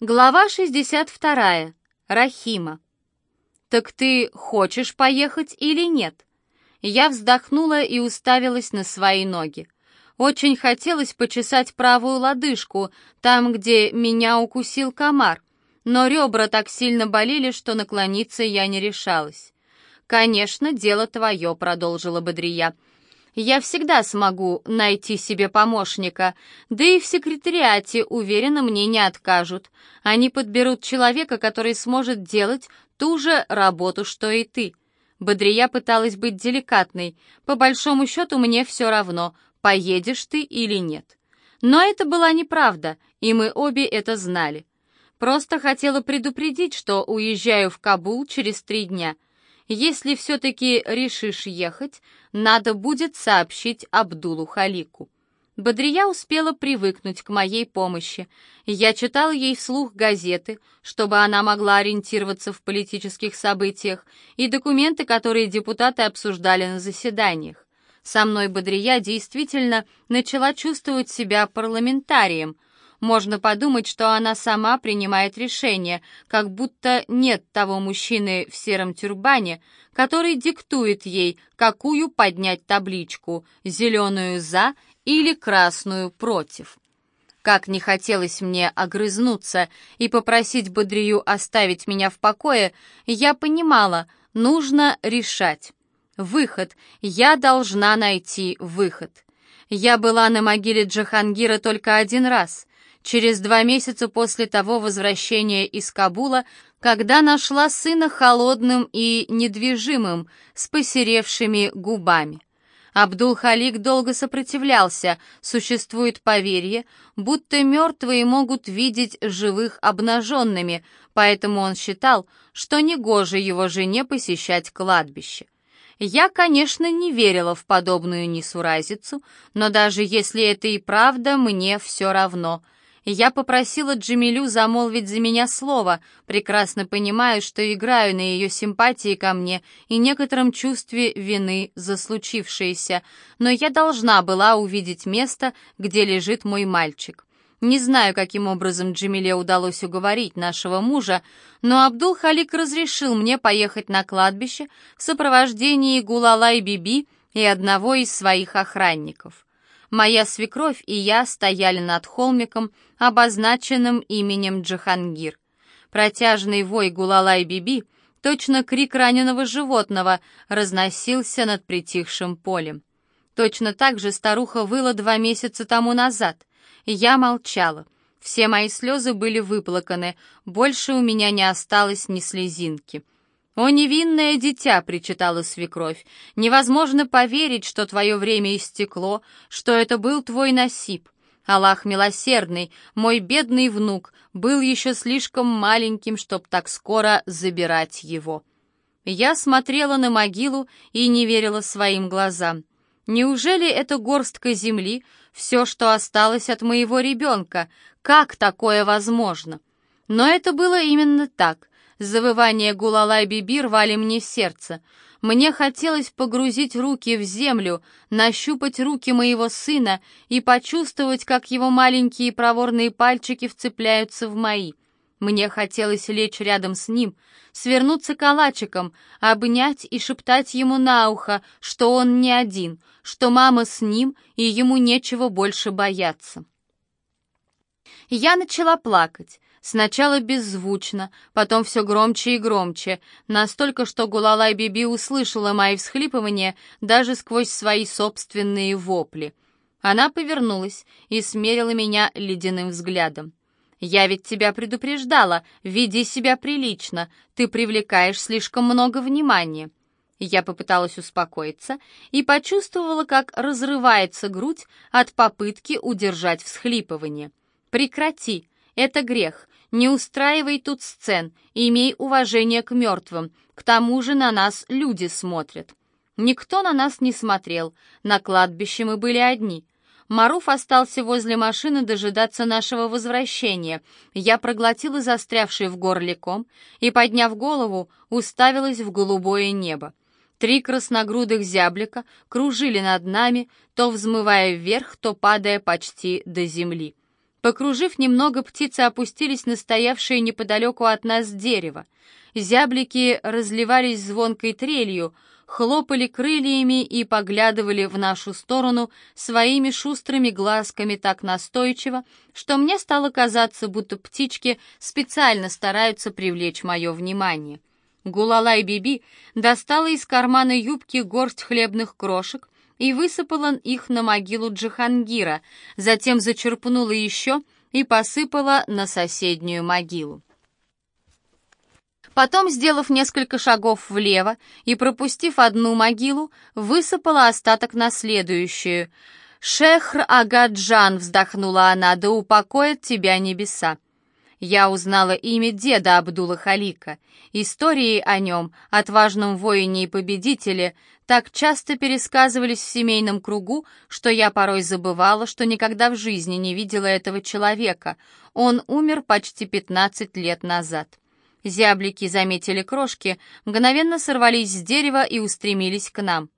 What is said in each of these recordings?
Глава 62. Рахима. «Так ты хочешь поехать или нет?» Я вздохнула и уставилась на свои ноги. Очень хотелось почесать правую лодыжку, там, где меня укусил комар, но ребра так сильно болели, что наклониться я не решалась. «Конечно, дело твое», — продолжила Бодрия я всегда смогу найти себе помощника, да и в секретариате, уверена, мне не откажут. Они подберут человека, который сможет делать ту же работу, что и ты. Бодрия пыталась быть деликатной. По большому счету мне все равно, поедешь ты или нет. Но это была неправда, и мы обе это знали. Просто хотела предупредить, что уезжаю в Кабул через три дня — если все-таки решишь ехать, надо будет сообщить Абдулу Халику. Бодрия успела привыкнуть к моей помощи. Я читал ей вслух газеты, чтобы она могла ориентироваться в политических событиях, и документы, которые депутаты обсуждали на заседаниях. Со мной Бодрия действительно начала чувствовать себя парламентарием, можно подумать, что она сама принимает решение, как будто нет того мужчины в сером тюрбане, который диктует ей, какую поднять табличку, зеленую «за» или красную «против». Как не хотелось мне огрызнуться и попросить Бодрию оставить меня в покое, я понимала, нужно решать. Выход. Я должна найти выход. Я была на могиле Джахангира только один раз через два месяца после того возвращения из Кабула, когда нашла сына холодным и недвижимым, с посеревшими губами. Абдул-Халик долго сопротивлялся, существует поверье, будто мертвые могут видеть живых обнаженными, поэтому он считал, что негоже его жене посещать кладбище. Я, конечно, не верила в подобную несуразицу, но даже если это и правда, мне все равно — я попросила Джамилю замолвить за меня слово, прекрасно понимая, что играю на ее симпатии ко мне и некотором чувстве вины за случившееся, но я должна была увидеть место, где лежит мой мальчик. Не знаю, каким образом Джамиле удалось уговорить нашего мужа, но Абдул-Халик разрешил мне поехать на кладбище в сопровождении Гулалай Биби и одного из своих охранников. Моя свекровь и я стояли над холмиком, обозначенным именем Джахангир. Протяжный вой Гулалай-Биби, точно крик раненого животного, разносился над притихшим полем. Точно так же старуха выла два месяца тому назад. Я молчала. Все мои слезы были выплаканы, больше у меня не осталось ни слезинки. «О, невинное дитя!» — причитала свекровь. «Невозможно поверить, что твое время истекло, что это был твой насип. Аллах милосердный, мой бедный внук, был еще слишком маленьким, чтоб так скоро забирать его». Я смотрела на могилу и не верила своим глазам. Неужели эта горстка земли — все, что осталось от моего ребенка? Как такое возможно? Но это было именно так — Завывания Гулалай-Биби рвали мне сердце. Мне хотелось погрузить руки в землю, нащупать руки моего сына и почувствовать, как его маленькие проворные пальчики вцепляются в мои. Мне хотелось лечь рядом с ним, свернуться калачиком, обнять и шептать ему на ухо, что он не один, что мама с ним и ему нечего больше бояться. Я начала плакать. Сначала беззвучно, потом все громче и громче, настолько, что Гулалай Биби услышала мои всхлипывания даже сквозь свои собственные вопли. Она повернулась и смерила меня ледяным взглядом. «Я ведь тебя предупреждала, веди себя прилично, ты привлекаешь слишком много внимания». Я попыталась успокоиться и почувствовала, как разрывается грудь от попытки удержать всхлипывание. «Прекрати, это грех, не устраивай тут сцен, имей уважение к мертвым. К тому же на нас люди смотрят. Никто на нас не смотрел. На кладбище мы были одни. Маруф остался возле машины дожидаться нашего возвращения. Я проглотила застрявший в горле ком и, подняв голову, уставилась в голубое небо. Три красногрудых зяблика кружили над нами, то взмывая вверх, то падая почти до земли. Покружив немного, птицы опустились на стоявшее неподалеку от нас дерево. Зяблики разливались звонкой трелью, хлопали крыльями и поглядывали в нашу сторону своими шустрыми глазками так настойчиво, что мне стало казаться, будто птички специально стараются привлечь мое внимание. Гулалай Биби достала из кармана юбки горсть хлебных крошек и высыпала их на могилу Джихангира, затем зачерпнула еще и посыпала на соседнюю могилу. Потом, сделав несколько шагов влево и пропустив одну могилу, высыпала остаток на следующую. «Шехр Агаджан», — вздохнула она, — «да упокоят тебя небеса». Я узнала имя деда Абдула Халика. Истории о нем, отважном воине и победителе, так часто пересказывались в семейном кругу, что я порой забывала, что никогда в жизни не видела этого человека. Он умер почти 15 лет назад. Зяблики заметили крошки, мгновенно сорвались с дерева и устремились к нам.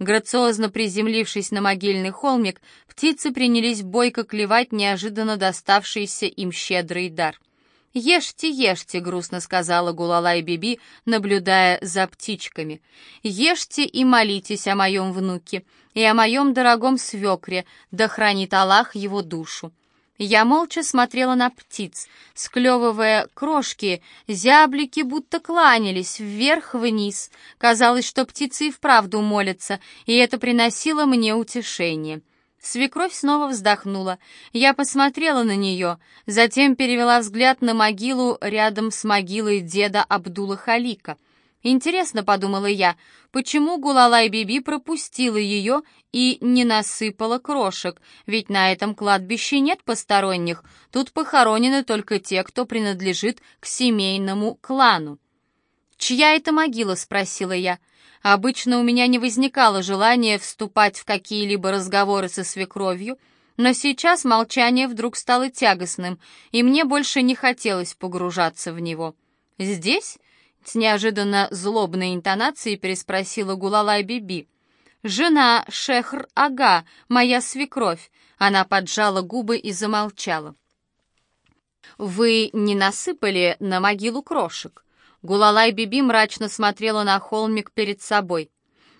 Грациозно приземлившись на могильный холмик, птицы принялись бойко клевать неожиданно доставшийся им щедрый дар. «Ешьте, ешьте», — грустно сказала Гулалай Биби, наблюдая за птичками. «Ешьте и молитесь о моем внуке и о моем дорогом свекре, да хранит Аллах его душу». Я молча смотрела на птиц, склевывая крошки, зяблики будто кланялись вверх-вниз. Казалось, что птицы и вправду молятся, и это приносило мне утешение. Свекровь снова вздохнула. Я посмотрела на нее, затем перевела взгляд на могилу рядом с могилой деда Абдула Халика. Интересно, подумала я, почему Гулалай Биби пропустила ее и не насыпала крошек, ведь на этом кладбище нет посторонних, тут похоронены только те, кто принадлежит к семейному клану. «Чья это могила?» — спросила я. Обычно у меня не возникало желания вступать в какие-либо разговоры со свекровью, но сейчас молчание вдруг стало тягостным, и мне больше не хотелось погружаться в него. «Здесь?» — с неожиданно злобной интонацией переспросила Гулалай Биби. «Жена Шехр-Ага, моя свекровь», — она поджала губы и замолчала. «Вы не насыпали на могилу крошек?» Гулалай Биби мрачно смотрела на холмик перед собой.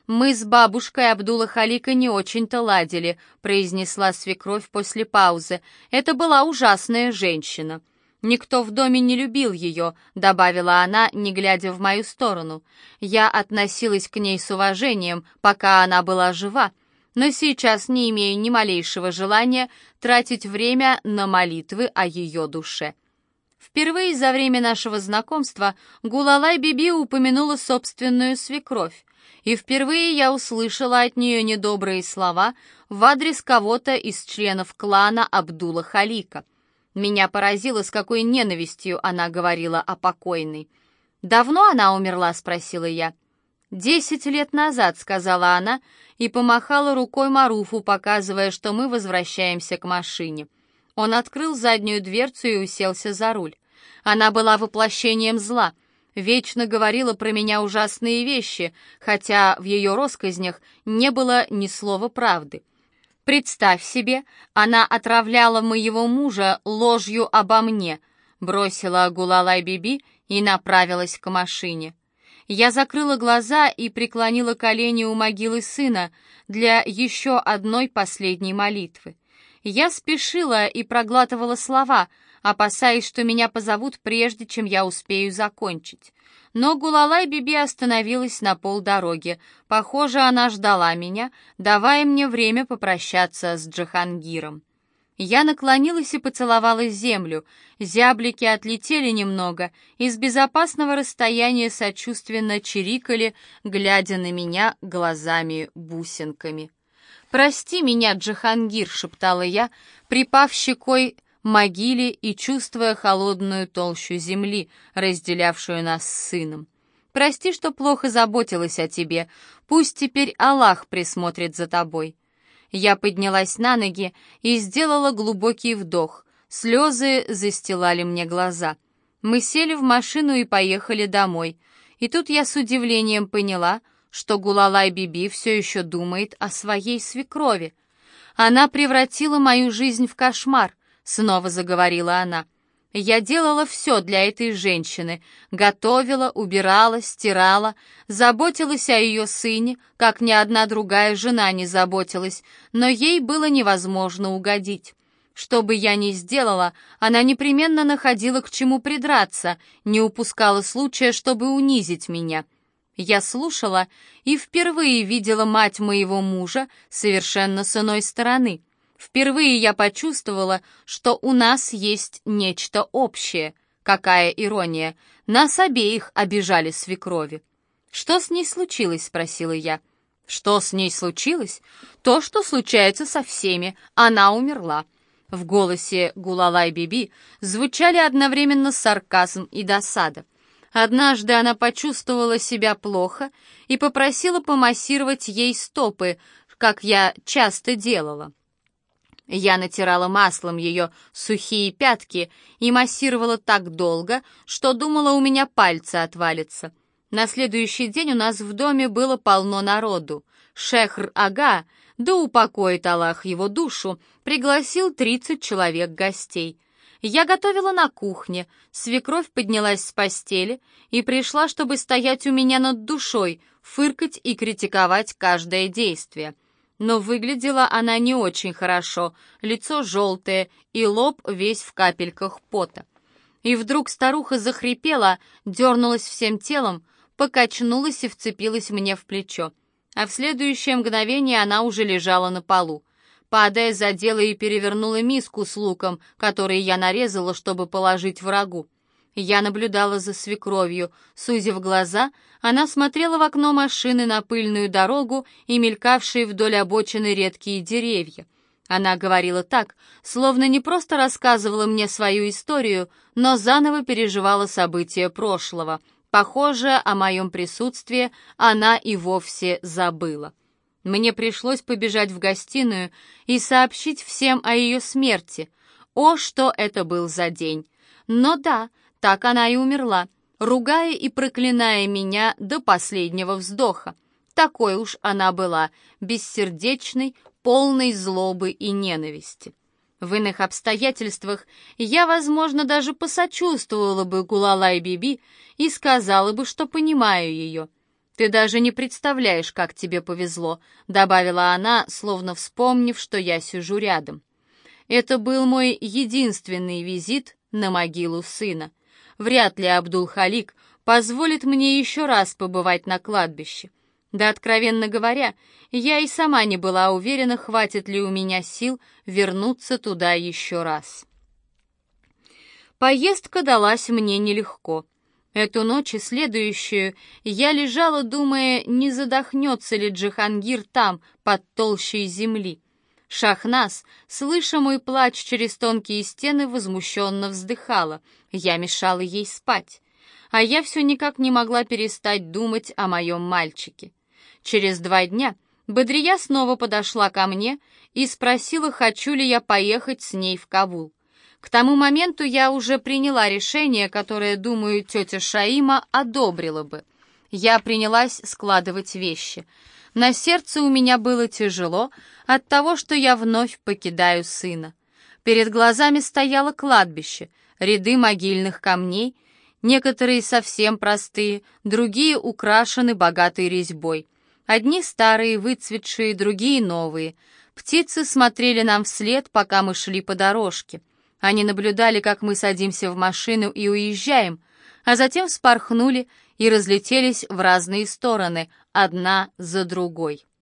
«Мы с бабушкой Абдула Халика не очень-то ладили», произнесла свекровь после паузы. «Это была ужасная женщина». «Никто в доме не любил ее», — добавила она, не глядя в мою сторону. «Я относилась к ней с уважением, пока она была жива, но сейчас не имею ни малейшего желания тратить время на молитвы о ее душе». Впервые за время нашего знакомства Гулалай Биби упомянула собственную свекровь, и впервые я услышала от нее недобрые слова в адрес кого-то из членов клана Абдула Халика. Меня поразило, с какой ненавистью она говорила о покойной. «Давно она умерла?» — спросила я. «Десять лет назад», — сказала она, и помахала рукой Маруфу, показывая, что мы возвращаемся к машине. Он открыл заднюю дверцу и уселся за руль. Она была воплощением зла, вечно говорила про меня ужасные вещи, хотя в ее росказнях не было ни слова правды. Представь себе, она отравляла моего мужа ложью обо мне, бросила Гулалай Биби и направилась к машине. Я закрыла глаза и преклонила колени у могилы сына для еще одной последней молитвы. Я спешила и проглатывала слова, опасаясь, что меня позовут прежде, чем я успею закончить. Но Гулалай Биби остановилась на полдороги. Похоже, она ждала меня, давая мне время попрощаться с Джахангиром. Я наклонилась и поцеловала землю. Зяблики отлетели немного и с безопасного расстояния сочувственно чирикали, глядя на меня глазами-бусинками. «Прости меня, Джахангир», — шептала я, припав щекой могиле и чувствуя холодную толщу земли, разделявшую нас с сыном. «Прости, что плохо заботилась о тебе. Пусть теперь Аллах присмотрит за тобой». Я поднялась на ноги и сделала глубокий вдох. Слезы застилали мне глаза. Мы сели в машину и поехали домой. И тут я с удивлением поняла, что Гулалай Биби все еще думает о своей свекрови. Она превратила мою жизнь в кошмар, — снова заговорила она. «Я делала все для этой женщины. Готовила, убирала, стирала, заботилась о ее сыне, как ни одна другая жена не заботилась, но ей было невозможно угодить. Что бы я ни сделала, она непременно находила к чему придраться, не упускала случая, чтобы унизить меня. Я слушала и впервые видела мать моего мужа совершенно с иной стороны. Впервые я почувствовала, что у нас есть нечто общее. Какая ирония! Нас обеих обижали свекрови. «Что с ней случилось?» — спросила я. «Что с ней случилось? То, что случается со всеми. Она умерла». В голосе Гулалай-Биби звучали одновременно сарказм и досада. Однажды она почувствовала себя плохо и попросила помассировать ей стопы, как я часто делала. Я натирала маслом ее сухие пятки и массировала так долго, что думала, у меня пальцы отвалятся. На следующий день у нас в доме было полно народу. Шехр-ага, да упокоит Аллах его душу, пригласил 30 человек гостей. Я готовила на кухне, свекровь поднялась с постели и пришла, чтобы стоять у меня над душой, фыркать и критиковать каждое действие. Но выглядела она не очень хорошо, лицо желтое и лоб весь в капельках пота. И вдруг старуха захрипела, дернулась всем телом, покачнулась и вцепилась мне в плечо. А в следующее мгновение она уже лежала на полу. Падая, задела и перевернула миску с луком, который я нарезала, чтобы положить врагу. Я наблюдала за свекровью. Сузив глаза, она смотрела в окно машины на пыльную дорогу и мелькавшие вдоль обочины редкие деревья. Она говорила так, словно не просто рассказывала мне свою историю, но заново переживала события прошлого. Похоже, о моем присутствии она и вовсе забыла. Мне пришлось побежать в гостиную и сообщить всем о ее смерти. О, что это был за день! Но да, так она и умерла, ругая и проклиная меня до последнего вздоха. Такой уж она была, бессердечной, полной злобы и ненависти. В иных обстоятельствах я, возможно, даже посочувствовала бы Гулалай Биби и сказала бы, что понимаю ее — «Ты даже не представляешь, как тебе повезло», — добавила она, словно вспомнив, что я сижу рядом. Это был мой единственный визит на могилу сына. Вряд ли Абдул-Халик позволит мне еще раз побывать на кладбище. Да, откровенно говоря, я и сама не была уверена, хватит ли у меня сил вернуться туда еще раз. Поездка далась мне нелегко. Эту ночь и следующую я лежала, думая, не задохнется ли Джихангир там, под толщей земли. Шахнас, слыша мой плач через тонкие стены, возмущенно вздыхала. Я мешала ей спать. А я все никак не могла перестать думать о моем мальчике. Через два дня Бодрия снова подошла ко мне и спросила, хочу ли я поехать с ней в Кабул. К тому моменту я уже приняла решение, которое, думаю, тетя Шаима одобрила бы. Я принялась складывать вещи. На сердце у меня было тяжело от того, что я вновь покидаю сына. Перед глазами стояло кладбище, ряды могильных камней, некоторые совсем простые, другие украшены богатой резьбой. Одни старые, выцветшие, другие новые. Птицы смотрели нам вслед, пока мы шли по дорожке. Они наблюдали, как мы садимся в машину и уезжаем, а затем вспорхнули и разлетелись в разные стороны, одна за другой.